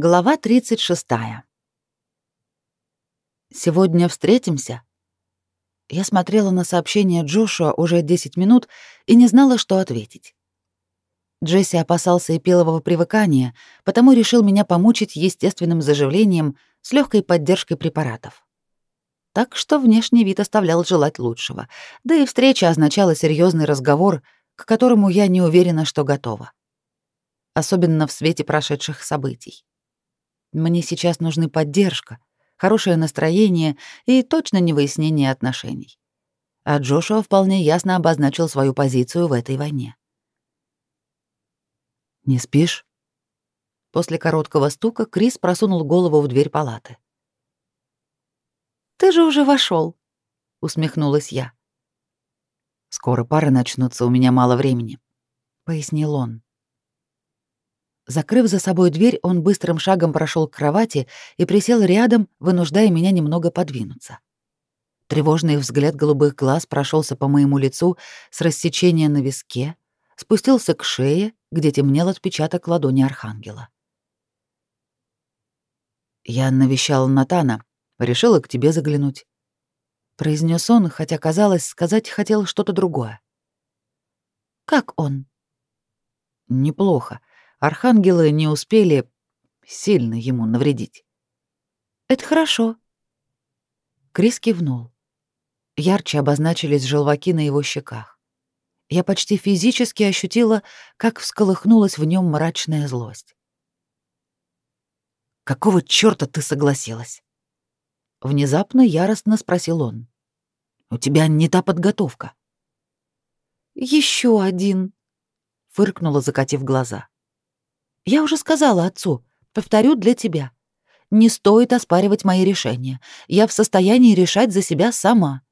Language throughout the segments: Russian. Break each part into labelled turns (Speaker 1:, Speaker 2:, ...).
Speaker 1: Глава 36. Сегодня встретимся. Я смотрела на сообщение Джошуа уже 10 минут и не знала, что ответить. Джесси опасался эпилового привыкания, потому решил меня помучить естественным заживлением с легкой поддержкой препаратов. Так что внешний вид оставлял желать лучшего, да и встреча означала серьезный разговор, к которому я не уверена, что готова. Особенно в свете прошедших событий. Мне сейчас нужны поддержка, хорошее настроение и точно не выяснение отношений. А Джошуа вполне ясно обозначил свою позицию в этой войне. «Не спишь?» После короткого стука Крис просунул голову в дверь палаты.
Speaker 2: «Ты же уже вошел, усмехнулась я.
Speaker 1: «Скоро пары начнутся, у меня мало времени», — пояснил он. Закрыв за собой дверь, он быстрым шагом прошел к кровати и присел рядом, вынуждая меня немного подвинуться. Тревожный взгляд голубых глаз прошелся по моему лицу с рассечения на виске, спустился к шее, где темнел отпечаток ладони архангела. «Я навещал Натана, решила к тебе заглянуть», — произнес он, хотя, казалось, сказать хотел что-то другое.
Speaker 2: «Как он?»
Speaker 1: «Неплохо архангелы не успели сильно ему навредить.
Speaker 2: «Это хорошо».
Speaker 1: Крис кивнул. Ярче обозначились желваки на его щеках. Я почти физически ощутила, как всколыхнулась в нем мрачная злость. «Какого чёрта ты согласилась?» Внезапно яростно спросил он. «У тебя не та подготовка».
Speaker 2: «Еще один», — фыркнула, закатив глаза. Я уже сказала отцу, повторю для тебя. Не стоит оспаривать мои решения. Я в состоянии решать за себя сама.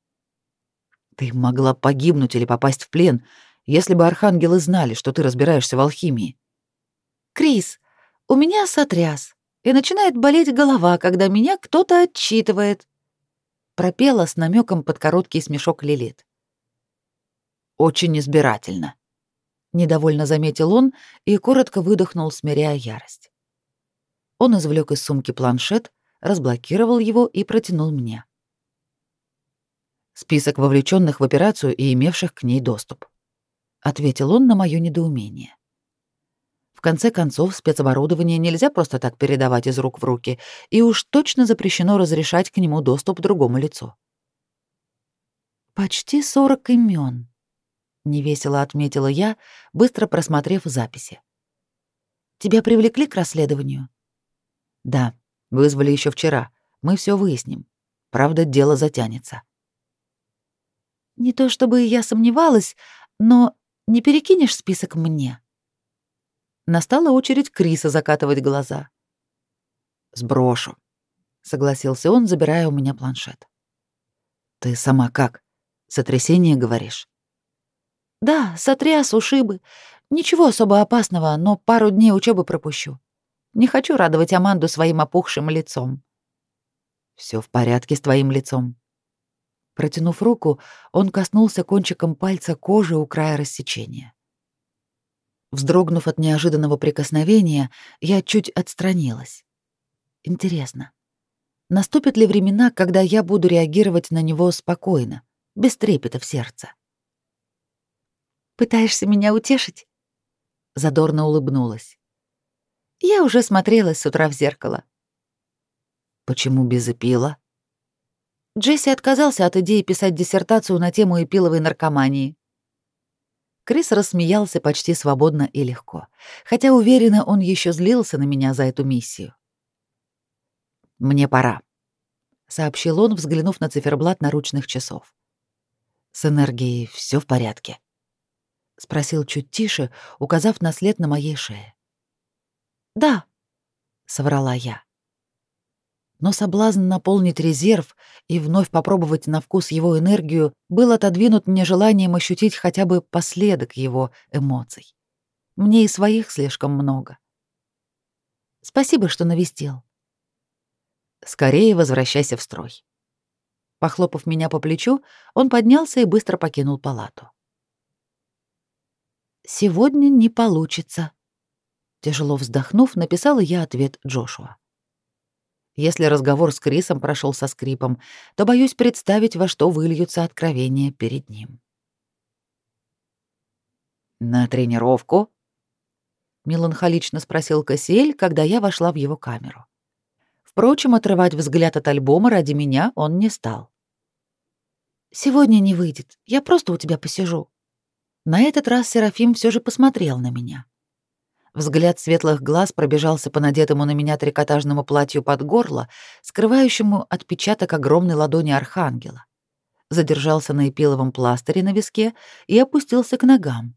Speaker 1: Ты могла погибнуть или попасть в плен, если бы архангелы знали, что ты разбираешься в алхимии.
Speaker 2: Крис, у меня сотряс, и начинает болеть голова, когда меня кто-то отчитывает. Пропела с намеком под короткий смешок Лилит.
Speaker 1: Очень избирательно недовольно заметил он и коротко выдохнул, смиряя ярость. Он извлек из сумки планшет, разблокировал его и протянул мне. Список вовлеченных в операцию и имевших к ней доступ, ответил он на мое недоумение. В конце концов, спецоборудование нельзя просто так передавать из рук в руки, и уж точно запрещено разрешать к нему доступ другому лицу. Почти сорок имен, невесело отметила я, быстро просмотрев записи. Тебя привлекли к расследованию? Да, вызвали еще вчера. Мы все выясним. Правда, дело затянется.
Speaker 2: Не то чтобы я сомневалась, но не перекинешь список мне?
Speaker 1: Настала очередь Криса закатывать глаза. Сброшу, согласился он, забирая у меня планшет. Ты сама как? Сотрясение, говоришь?
Speaker 2: Да, сотряс, ушибы. Ничего особо опасного, но пару дней учебы пропущу. Не хочу радовать Аманду своим опухшим лицом.
Speaker 1: Все в порядке с твоим лицом. Протянув руку, он коснулся кончиком пальца кожи у края рассечения. Вздрогнув от неожиданного прикосновения, я чуть отстранилась. Интересно, наступят ли времена, когда я буду реагировать на него спокойно, без трепета в сердце?
Speaker 2: Пытаешься меня утешить?»
Speaker 1: Задорно улыбнулась.
Speaker 2: «Я уже смотрелась с утра в зеркало».
Speaker 1: «Почему без эпила?»
Speaker 2: Джесси отказался от идеи писать диссертацию на тему эпиловой наркомании.
Speaker 1: Крис рассмеялся почти свободно и легко, хотя уверенно он еще злился на меня за эту миссию. «Мне пора», — сообщил он, взглянув на циферблат наручных часов. «С энергией все в порядке». — спросил чуть тише, указав на след на моей шее.
Speaker 2: «Да», —
Speaker 1: соврала я. Но соблазн наполнить резерв и вновь попробовать на вкус его энергию был отодвинут мне желанием ощутить хотя бы последок его эмоций. Мне и своих слишком много.
Speaker 2: Спасибо, что навестил.
Speaker 1: Скорее возвращайся в строй. Похлопав меня по плечу, он поднялся и быстро покинул палату.
Speaker 2: Сегодня не получится.
Speaker 1: Тяжело вздохнув, написала я ответ Джошуа. Если разговор с Крисом прошел со скрипом, то боюсь представить, во что выльются откровения перед ним. «На тренировку?» — меланхолично спросил Кассиэль, когда я вошла в его камеру. Впрочем, отрывать взгляд от альбома ради меня он не стал. «Сегодня не выйдет, я просто у тебя посижу». На этот раз Серафим все же посмотрел на меня. Взгляд светлых глаз пробежался по надетому на меня трикотажному платью под горло, скрывающему отпечаток огромной ладони архангела. Задержался на эпиловом пластыре на виске и опустился к ногам.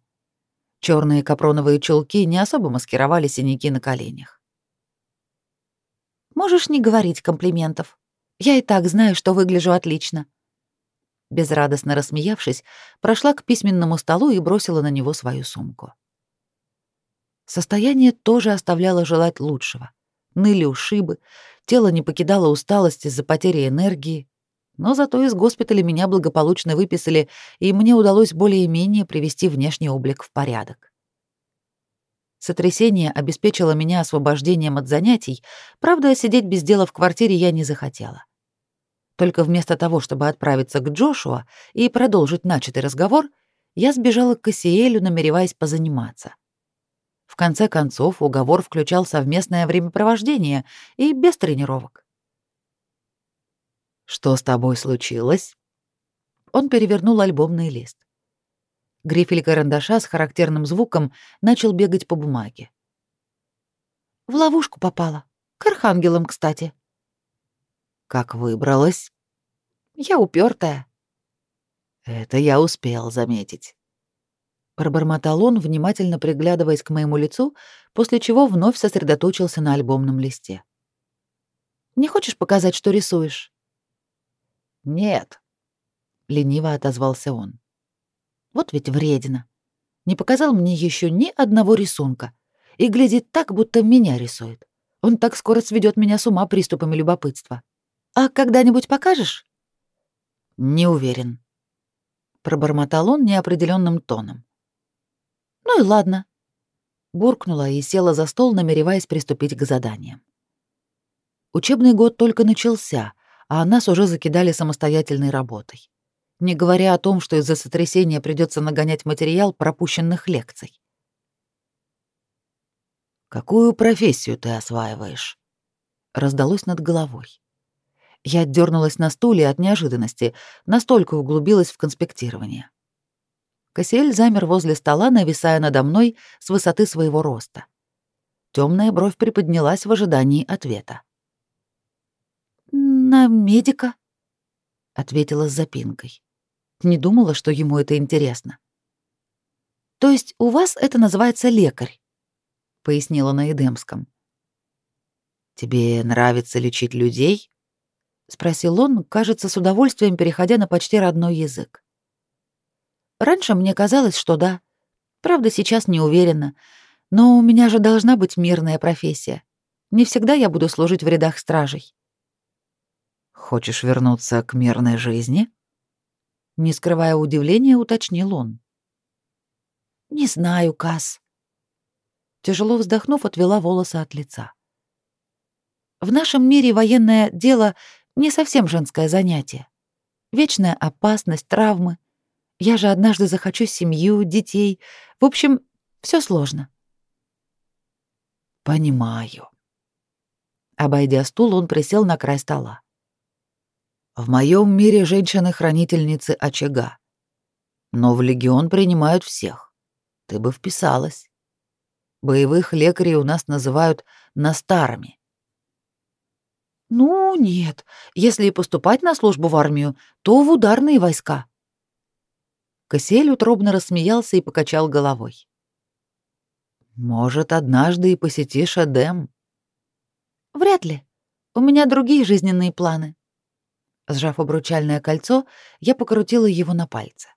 Speaker 1: Черные капроновые чулки не особо маскировали синяки на коленях. «Можешь не говорить комплиментов. Я и так знаю, что выгляжу отлично». Безрадостно рассмеявшись, прошла к письменному столу и бросила на него свою сумку. Состояние тоже оставляло желать лучшего. Ныли ушибы, тело не покидало усталость из-за потери энергии, но зато из госпиталя меня благополучно выписали, и мне удалось более-менее привести внешний облик в порядок. Сотрясение обеспечило меня освобождением от занятий, правда, сидеть без дела в квартире я не захотела. Только вместо того, чтобы отправиться к Джошуа и продолжить начатый разговор, я сбежала к Кассиэлю, намереваясь позаниматься. В конце концов, уговор включал совместное времяпровождение и без тренировок. «Что с тобой случилось?» Он перевернул альбомный лист. Грифель карандаша с характерным звуком начал бегать по бумаге. «В ловушку попала. К архангелам, кстати». «Как выбралась?» «Я упертая. «Это я успел заметить» пробормотал он, внимательно приглядываясь к моему лицу, после чего вновь сосредоточился на альбомном листе. Не хочешь показать, что рисуешь? Нет, лениво отозвался он. Вот ведь вредина. Не показал мне еще ни одного рисунка и глядит так, будто меня рисует. Он так скоро сведет меня с ума приступами любопытства. А когда-нибудь покажешь? Не уверен, пробормотал он неопределенным тоном. Ну и ладно. Буркнула и села за стол, намереваясь приступить к заданиям. Учебный год только начался, а нас уже закидали самостоятельной работой. Не говоря о том, что из-за сотрясения придется нагонять материал пропущенных лекций. «Какую профессию ты осваиваешь?» Раздалось над головой. Я дернулась на стуле от неожиданности, настолько углубилась в конспектирование. Кассиэль замер возле стола, нависая надо мной с высоты своего роста. Темная бровь приподнялась в ожидании ответа. «На медика», — ответила с запинкой. Не думала, что ему это интересно. «То есть у вас это называется лекарь?» — пояснила на Эдемском. «Тебе нравится лечить людей?» — спросил он, кажется, с удовольствием переходя на почти родной язык. Раньше мне казалось, что да. Правда, сейчас не уверена. Но у меня же должна быть мирная профессия. Не всегда я буду служить в рядах стражей. Хочешь вернуться к мирной жизни? Не скрывая удивления, уточнил он. Не знаю, Кас. Тяжело вздохнув, отвела волосы от лица. В нашем мире военное дело не совсем женское занятие. Вечная опасность, травмы — я же однажды захочу семью, детей. В общем, все сложно. Понимаю. Обойдя стул, он присел на край стола. В моем мире женщины-хранительницы очага. Но в легион принимают всех. Ты бы вписалась. Боевых лекарей у нас называют настарами. Ну, нет. Если и поступать на службу в армию, то в ударные войска. Кассиэль утробно рассмеялся и покачал головой. «Может, однажды и посетишь Эдем?» «Вряд ли. У меня другие жизненные планы». Сжав обручальное кольцо, я покрутила его на пальце.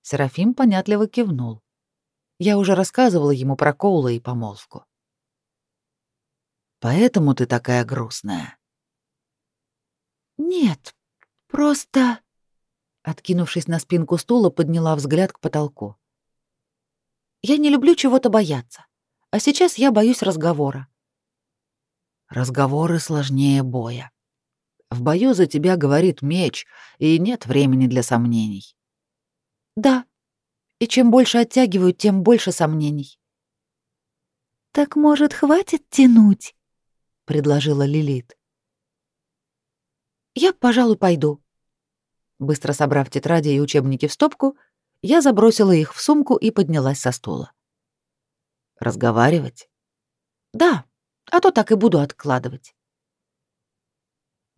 Speaker 1: Серафим понятливо кивнул. Я уже рассказывала ему про Коула и помолвку. «Поэтому ты такая грустная?» «Нет, просто...» Откинувшись на спинку стула, подняла взгляд к потолку. «Я не люблю чего-то бояться.
Speaker 2: А сейчас я боюсь разговора.
Speaker 1: Разговоры сложнее боя. В бою за тебя говорит меч, и нет времени для сомнений.
Speaker 2: Да. И чем больше оттягивают, тем больше сомнений. Так, может, хватит тянуть? Предложила Лилит. Я, пожалуй, пойду. Быстро собрав тетради и учебники в стопку, я забросила их в сумку и поднялась со стула.
Speaker 1: Разговаривать?
Speaker 2: Да, а то так и буду откладывать.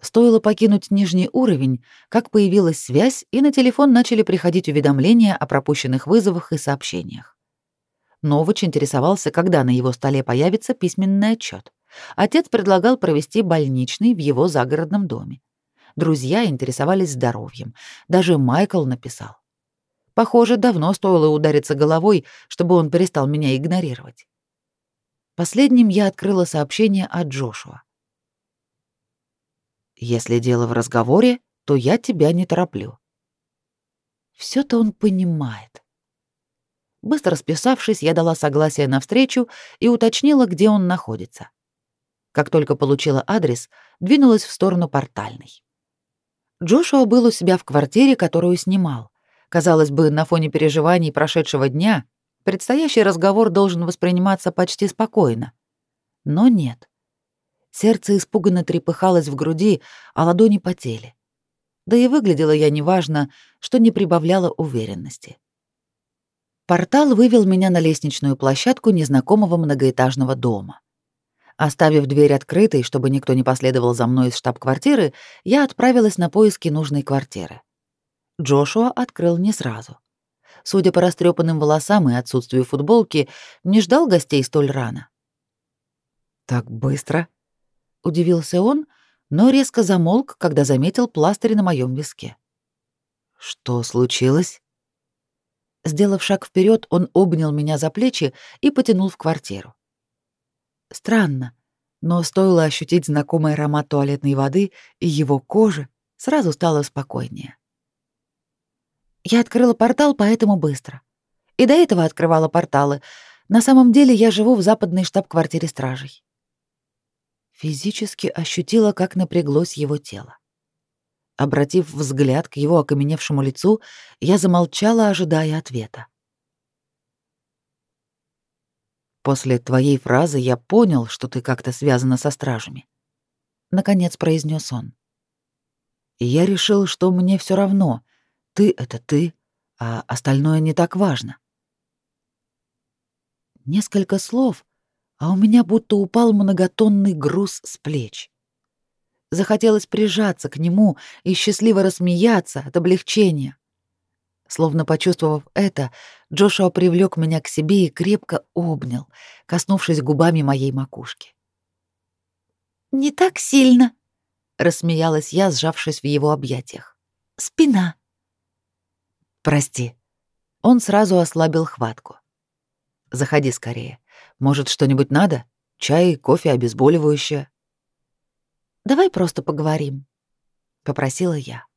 Speaker 1: Стоило покинуть нижний уровень, как появилась связь, и на телефон начали приходить уведомления о пропущенных вызовах и сообщениях. Новыч интересовался, когда на его столе появится письменный отчет. Отец предлагал провести больничный в его загородном доме. Друзья интересовались здоровьем. Даже Майкл написал. Похоже, давно стоило удариться головой, чтобы он перестал меня игнорировать. Последним я открыла сообщение от Джошуа. Если дело в разговоре, то я тебя не тороплю. все то он понимает. Быстро списавшись, я дала согласие на встречу и уточнила, где он находится. Как только получила адрес, двинулась в сторону портальной. Джошуа был у себя в квартире, которую снимал. Казалось бы, на фоне переживаний прошедшего дня предстоящий разговор должен восприниматься почти спокойно. Но нет. Сердце испуганно трепыхалось в груди, а ладони потели. Да и выглядела я неважно, что не прибавляло уверенности. Портал вывел меня на лестничную площадку незнакомого многоэтажного дома. Оставив дверь открытой, чтобы никто не последовал за мной из штаб-квартиры, я отправилась на поиски нужной квартиры. Джошуа открыл не сразу. Судя по растрепанным волосам и отсутствию футболки, не ждал гостей столь рано. «Так быстро?» — удивился он, но резко замолк, когда заметил пластырь на моем виске. «Что случилось?» Сделав шаг вперед, он обнял меня за плечи и потянул в квартиру. Странно, но стоило ощутить знакомый аромат туалетной воды и его кожи, сразу стало спокойнее. Я открыла портал, поэтому быстро. И до этого открывала порталы. На самом деле я живу в западной штаб-квартире стражей. Физически ощутила, как напряглось его тело. Обратив взгляд к его окаменевшему лицу, я замолчала, ожидая ответа. «После твоей фразы я понял, что ты как-то связана со стражами», — наконец произнес он. «И я решил, что мне все равно, ты — это ты, а остальное не так важно». Несколько слов, а у меня будто упал многотонный груз с плеч. Захотелось прижаться к нему и счастливо рассмеяться от облегчения. Словно почувствовав это, Джошуа привлек меня к себе и крепко обнял, коснувшись губами моей макушки. «Не так сильно», — рассмеялась я, сжавшись в его объятиях. «Спина». «Прости». Он сразу ослабил хватку. «Заходи скорее. Может, что-нибудь надо? Чай, кофе, обезболивающее?» «Давай просто поговорим», — попросила я.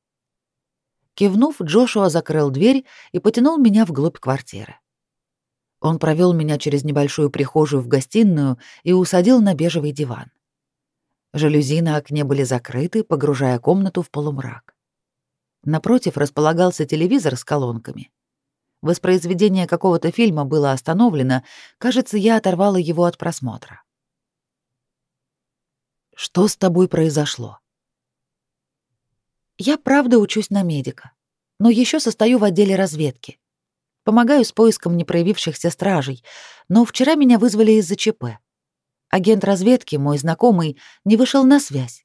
Speaker 1: Кивнув, Джошуа закрыл дверь и потянул меня вглубь квартиры. Он провел меня через небольшую прихожую в гостиную и усадил на бежевый диван. Жалюзи на окне были закрыты, погружая комнату в полумрак. Напротив располагался телевизор с колонками. Воспроизведение какого-то фильма было остановлено, кажется, я оторвала его от просмотра. Что с тобой произошло? Я правда учусь на медика, но еще состою в отделе разведки. Помогаю с поиском непроявившихся стражей, но вчера меня вызвали из-за ЧП. Агент разведки, мой знакомый, не вышел на связь.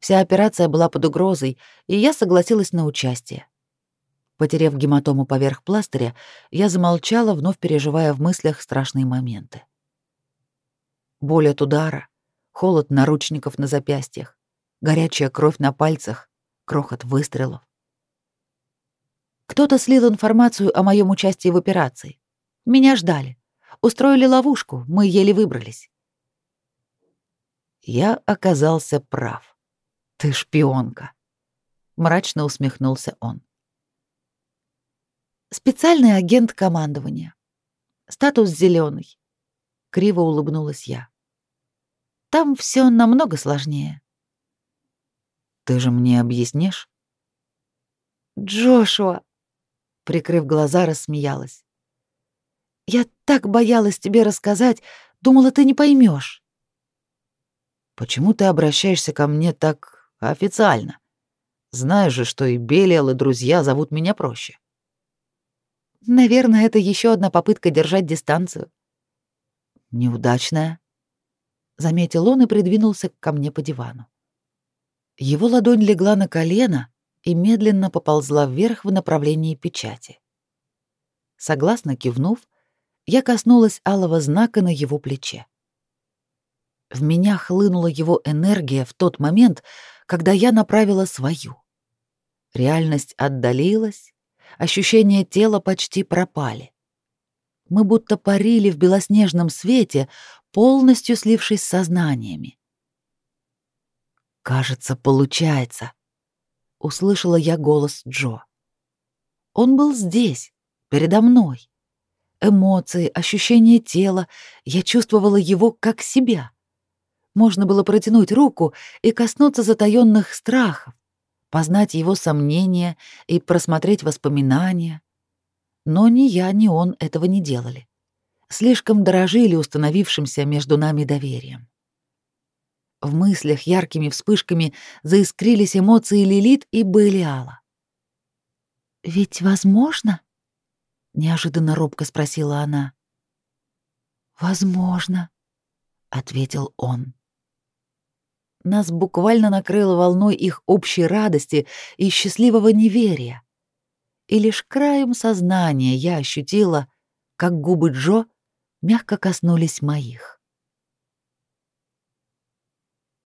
Speaker 1: Вся операция была под угрозой, и я согласилась на участие. Потерев гематому поверх пластыря, я замолчала, вновь переживая в мыслях страшные моменты. Боль от удара, холод наручников на запястьях, горячая кровь на пальцах, крохот выстрелов. Кто-то слил информацию о моем участии в операции. Меня ждали. Устроили ловушку, мы еле выбрались. Я оказался прав. Ты шпионка. Мрачно усмехнулся он. Специальный агент командования. Статус зеленый. Криво улыбнулась я. Там все намного сложнее.
Speaker 2: Ты же мне объяснишь?
Speaker 1: Джошуа, прикрыв глаза, рассмеялась. Я так боялась тебе рассказать, думала, ты не поймешь.
Speaker 2: Почему ты обращаешься ко мне так официально? Знаешь же, что и Белиал, и друзья зовут меня проще.
Speaker 1: Наверное, это еще одна попытка держать дистанцию.
Speaker 2: Неудачная, заметил он и придвинулся ко мне по дивану. Его ладонь легла на колено и медленно поползла вверх в направлении печати. Согласно кивнув, я коснулась алого знака на его плече. В меня хлынула его энергия в тот момент, когда я направила свою. Реальность отдалилась, ощущения тела почти пропали. Мы будто парили в белоснежном свете, полностью слившись с сознаниями. «Кажется, получается», — услышала я голос Джо. Он был здесь, передо мной. Эмоции, ощущение тела, я чувствовала его как себя. Можно было протянуть руку и коснуться затаённых страхов, познать его сомнения и просмотреть воспоминания. Но ни я, ни он этого не делали. Слишком дорожили установившимся между нами доверием. В мыслях яркими вспышками заискрились эмоции Лилит и Белиала. «Ведь возможно?» — неожиданно робко спросила она. «Возможно», — ответил он. Нас буквально накрыло волной их общей радости и счастливого неверия. И лишь краем сознания я ощутила, как губы Джо мягко коснулись моих.